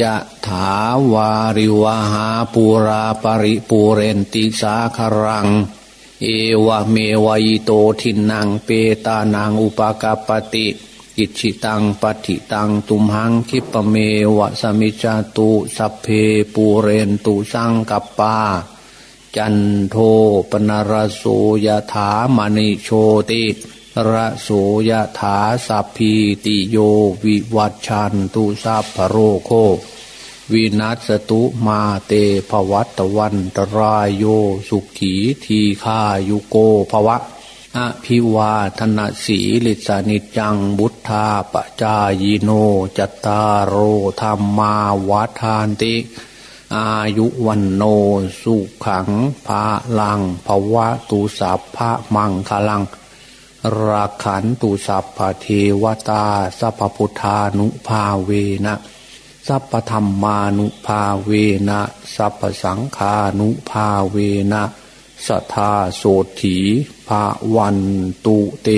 ยะถาวาริวหาปูราปริปูเรนติสาครัง เอวเมวายโตทินังเปตานังอุปกาปติอิชิตังปฏิตังตุมหังคิปเมวะสมิจาตุสัพเพปูเรนตุสังกัปปา จันโทปนารโสยถามณิโชติ ระโสยถาสัพพีติโยวิวัชชันตุสัพพโรโควินัสตุมาเตภวัตวันตรายโยสุขีทีขายุโกภวะอภิวาธนาสีลิสานิจังบุทธาปจายโนจัตตารโอธรรมาวาทานติ อายุวันโนสุขังภาลังภวะตุสัพพะมังคลัง ราขันตุสัพพเทวตา สัพพุทธานุภาเวนะ สัพพธรรมานุภาเวนะ สัพพสังฆานุภาเวนะสัทธาโสถีภาวันตุเต